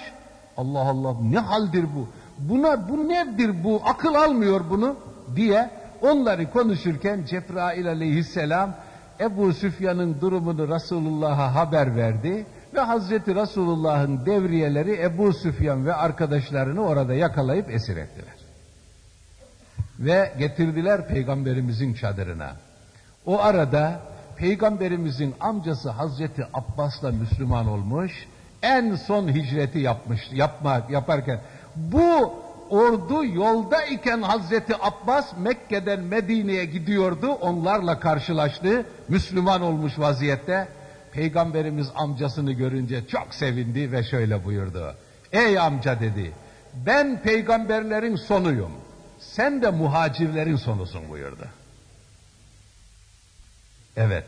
Allah Allah ne haldir bu? Buna bu nedir bu? Akıl almıyor bunu diye onları konuşurken Cebrail aleyhisselam Ebu Süfyan'ın durumunu Resulullah'a haber verdi ve Hazreti Resulullah'ın devriyeleri Ebu Süfyan ve arkadaşlarını orada yakalayıp esir ettiler. Ve getirdiler peygamberimizin çadırına. O arada peygamberimizin amcası Hazreti Abbas'la Müslüman olmuş, en son hicreti yapmış, yapmak, yaparken bu ordu yolda iken Hazreti Abbas Mekke'den Medine'ye gidiyordu, onlarla karşılaştı, Müslüman olmuş vaziyette. Peygamberimiz amcasını görünce çok sevindi ve şöyle buyurdu. Ey amca dedi, ben peygamberlerin sonuyum, sen de muhacirlerin sonusun buyurdu. Evet,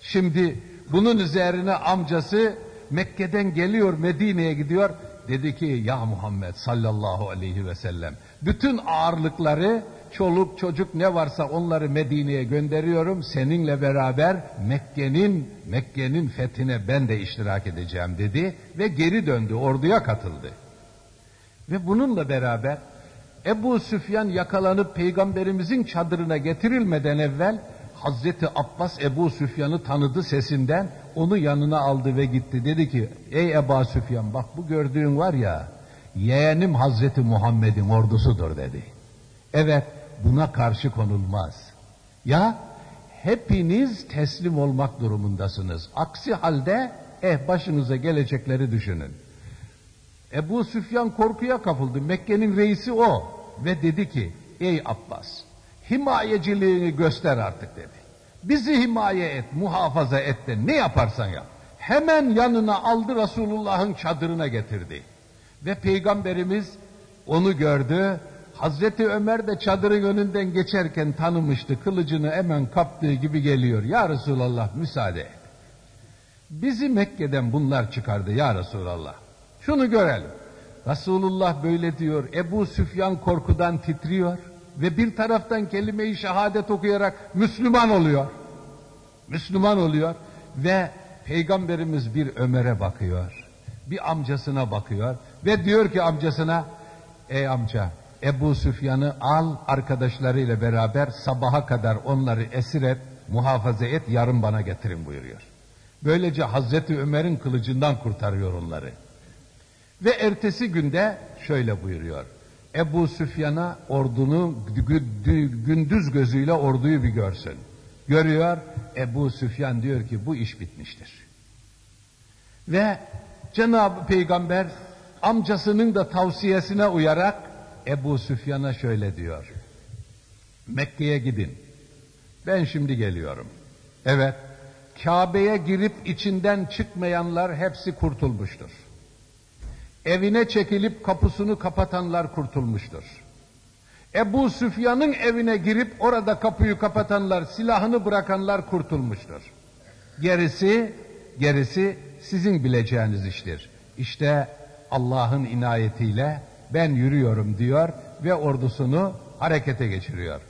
şimdi bunun üzerine amcası Mekke'den geliyor Medine'ye gidiyor. Dedi ki ya Muhammed sallallahu aleyhi ve sellem bütün ağırlıkları çoluk çocuk ne varsa onları Medine'ye gönderiyorum. Seninle beraber Mekke'nin Mekke'nin fethine ben de iştirak edeceğim dedi ve geri döndü orduya katıldı. Ve bununla beraber Ebu Süfyan yakalanıp peygamberimizin çadırına getirilmeden evvel Hazreti Abbas Ebu Süfyan'ı tanıdı sesinden onu yanına aldı ve gitti. Dedi ki ey Ebu Süfyan bak bu gördüğün var ya yeğenim Hazreti Muhammed'in ordusudur dedi. Evet buna karşı konulmaz. Ya hepiniz teslim olmak durumundasınız. Aksi halde eh başınıza gelecekleri düşünün. Ebu Süfyan korkuya kapıldı. Mekke'nin reisi o. Ve dedi ki ey Abbas himayeciliğini göster artık dedi. Bizi himaye et, muhafaza et de ne yaparsan yap. Hemen yanına aldı Resulullah'ın çadırına getirdi. Ve Peygamberimiz onu gördü. Hazreti Ömer de çadırın önünden geçerken tanımıştı. Kılıcını hemen kaptığı gibi geliyor. Ya Resulallah müsaade et. Bizi Mekke'den bunlar çıkardı ya Resulallah. Şunu görelim. Resulullah böyle diyor. Ebu Süfyan korkudan titriyor ve bir taraftan kelime-i şehadet okuyarak Müslüman oluyor. Müslüman oluyor ve Peygamberimiz bir Ömer'e bakıyor. Bir amcasına bakıyor ve diyor ki amcasına ey amca Ebu Süfyan'ı al arkadaşlarıyla beraber sabaha kadar onları esir et, muhafaza et, yarın bana getirin buyuruyor. Böylece Hazreti Ömer'in kılıcından kurtarıyor onları. Ve ertesi günde şöyle buyuruyor. Ebu Süfyan'a ordunu gündüz gözüyle orduyu bir görsün. Görüyor, Ebu Süfyan diyor ki bu iş bitmiştir. Ve Cenab-ı Peygamber amcasının da tavsiyesine uyarak Ebu Süfyan'a şöyle diyor. Mekke'ye gidin. Ben şimdi geliyorum. Evet, Kabe'ye girip içinden çıkmayanlar hepsi kurtulmuştur. Evine çekilip kapısını kapatanlar kurtulmuştur. Ebu Süfyan'ın evine girip orada kapıyı kapatanlar, silahını bırakanlar kurtulmuştur. Gerisi, gerisi sizin bileceğiniz iştir. İşte Allah'ın inayetiyle ben yürüyorum diyor ve ordusunu harekete geçiriyor.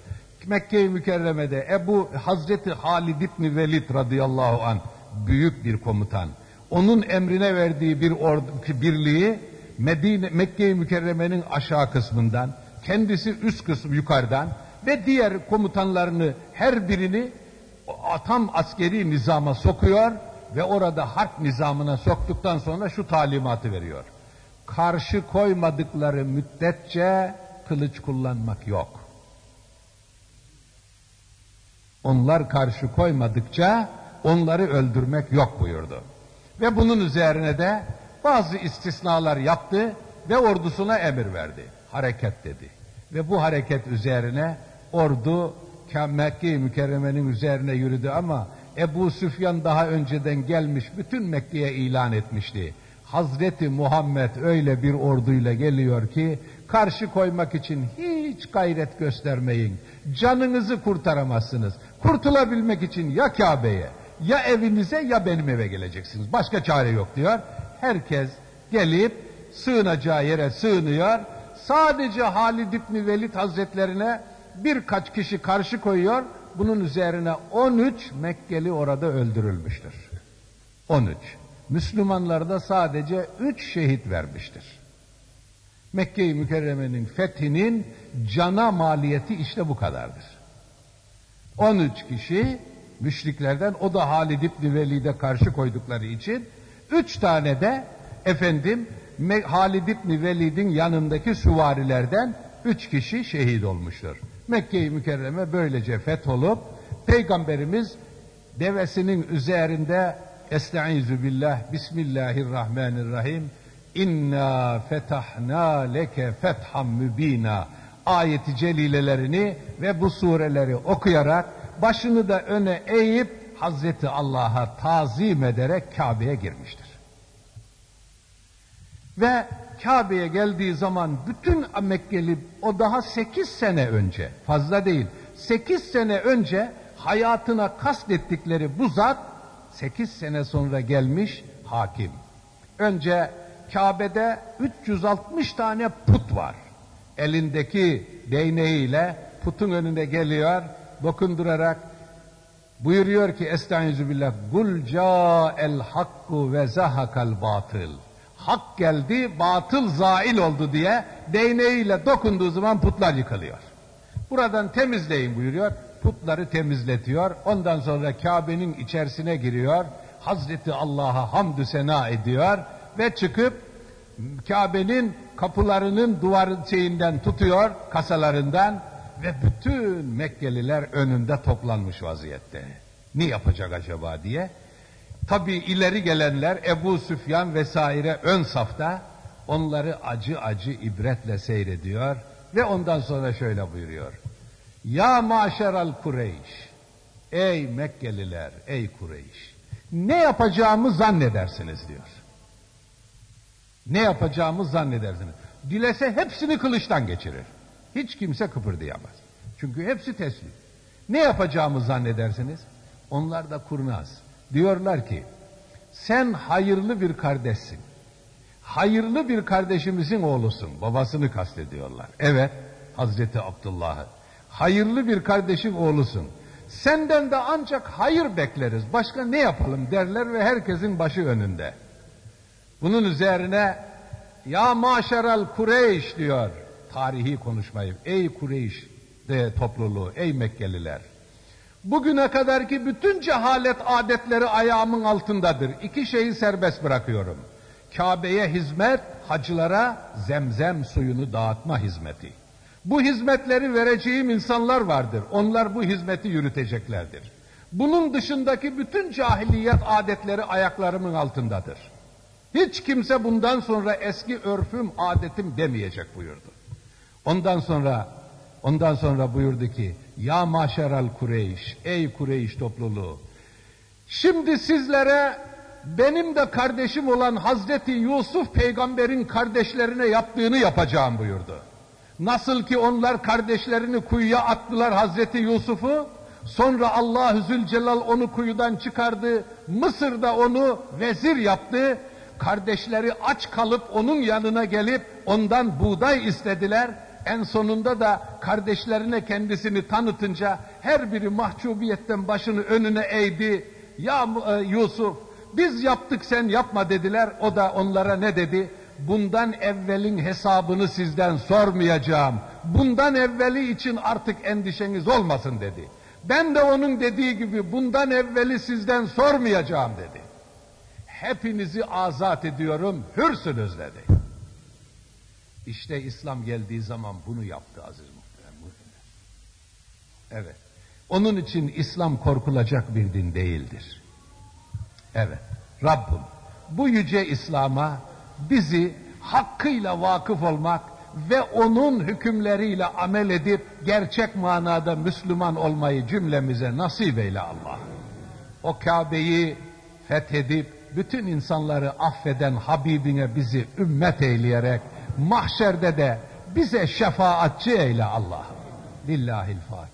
Mekke-i Mükerreme'de Ebu Hazreti Halid İbni Velid radıyallahu an büyük bir komutan. Onun emrine verdiği bir ordu, birliği Medine, Mekke-i Mükerreme'nin aşağı kısmından, kendisi üst kısmı yukarıdan ve diğer komutanlarını her birini tam askeri nizama sokuyor ve orada harp nizamına soktuktan sonra şu talimatı veriyor. Karşı koymadıkları müddetçe kılıç kullanmak yok. Onlar karşı koymadıkça onları öldürmek yok buyurdu. Ve bunun üzerine de bazı istisnalar yaptı ve ordusuna emir verdi. Hareket dedi. Ve bu hareket üzerine ordu Mekke-i Mükerreme'nin üzerine yürüdü ama Ebu Süfyan daha önceden gelmiş bütün Mekke'ye ilan etmişti. Hazreti Muhammed öyle bir orduyla geliyor ki karşı koymak için hiç gayret göstermeyin. Canınızı kurtaramazsınız. Kurtulabilmek için ya Kabe'ye ya evinize ya benim eve geleceksiniz. Başka çare yok diyor. Herkes gelip sığınacağı yere sığınıyor. Sadece Halid İbni Velid Hazretlerine birkaç kişi karşı koyuyor. Bunun üzerine 13 Mekkeli orada öldürülmüştür. 13. Müslümanlar da sadece 3 şehit vermiştir. Mekke-i Mükerreme'nin fethinin cana maliyeti işte bu kadardır. 13 kişi müşriklerden o da Halid İbni Velid'e karşı koydukları için üç tane de efendim Halid İbni Velid'in yanındaki süvarilerden üç kişi şehit olmuştur. Mekke-i Mükerreme böylece fetholup Peygamberimiz devesinin üzerinde Estaizu billah Bismillahirrahmanirrahim İnna fetahna leke fetham mübina ayeti celilelerini ve bu sureleri okuyarak başını da öne eğip Hazreti Allah'a tazim ederek Kabe'ye girmiştir. Ve Kabe'ye geldiği zaman bütün Mekkeli o daha sekiz sene önce fazla değil sekiz sene önce hayatına kastettikleri bu zat sekiz sene sonra gelmiş hakim. Önce Kabe'de 360 tane put var. Elindeki değneğiyle putun önünde geliyor, dokundurarak buyuruyor ki Estaizu billah Kul el hakku ve zahakal batıl. Hak geldi, batıl zail oldu diye değneğiyle dokunduğu zaman putlar yıkılıyor. Buradan temizleyin buyuruyor. Putları temizletiyor. Ondan sonra Kabe'nin içerisine giriyor. Hazreti Allah'a hamdü sena ediyor ve çıkıp Kabe'nin kapılarının duvarı şeyinden tutuyor, kasalarından ve bütün Mekkeliler önünde toplanmış vaziyette. Ne yapacak acaba diye. Tabi ileri gelenler Ebu Süfyan vesaire ön safta onları acı acı ibretle seyrediyor ve ondan sonra şöyle buyuruyor. Ya maşeral Kureyş, ey Mekkeliler, ey Kureyş, ne yapacağımı zannedersiniz diyor. Ne yapacağımı zannedersiniz. Dilese hepsini kılıçtan geçirir. Hiç kimse kıpırdayamaz. Çünkü hepsi teslim. Ne yapacağımı zannedersiniz? Onlar da kurnaz. Diyorlar ki, sen hayırlı bir kardeşsin. Hayırlı bir kardeşimizin oğlusun. Babasını kastediyorlar. Evet, Hazreti Abdullah'ı. Hayırlı bir kardeşin oğlusun. Senden de ancak hayır bekleriz. Başka ne yapalım derler ve herkesin başı önünde. Bunun üzerine ya maşeral Kureyş diyor tarihi konuşmayı. Ey Kureyş de topluluğu, ey Mekkeliler. Bugüne kadarki bütün cehalet adetleri ayağımın altındadır. İki şeyi serbest bırakıyorum. Kabe'ye hizmet, hacılara zemzem suyunu dağıtma hizmeti. Bu hizmetleri vereceğim insanlar vardır. Onlar bu hizmeti yürüteceklerdir. Bunun dışındaki bütün cahiliyet adetleri ayaklarımın altındadır. Hiç kimse bundan sonra eski örfüm, adetim demeyecek buyurdu. Ondan sonra ondan sonra buyurdu ki: "Ya maşeral Kureyş, ey Kureyş topluluğu. Şimdi sizlere benim de kardeşim olan Hazreti Yusuf peygamberin kardeşlerine yaptığını yapacağım buyurdu. Nasıl ki onlar kardeşlerini kuyuya attılar Hazreti Yusuf'u, sonra Allah Zülcelal onu kuyudan çıkardı, Mısır'da onu vezir yaptı, kardeşleri aç kalıp onun yanına gelip ondan buğday istediler, en sonunda da kardeşlerine kendisini tanıtınca her biri mahcubiyetten başını önüne eğdi. Ya e, Yusuf biz yaptık sen yapma dediler. O da onlara ne dedi? Bundan evvelin hesabını sizden sormayacağım. Bundan evveli için artık endişeniz olmasın dedi. Ben de onun dediği gibi bundan evveli sizden sormayacağım dedi. Hepinizi azat ediyorum, hürsünüz dedi. İşte İslam geldiği zaman bunu yaptı aziz muhterem. Evet. Onun için İslam korkulacak bir din değildir. Evet. Rabbim bu yüce İslam'a bizi hakkıyla vakıf olmak ve onun hükümleriyle amel edip gerçek manada Müslüman olmayı cümlemize nasip eyle Allah. O Kabe'yi fethedip bütün insanları affeden Habibine bizi ümmet eyleyerek mahşerde de bize şefaatçi eyle Allah. Lillahil Fatiha.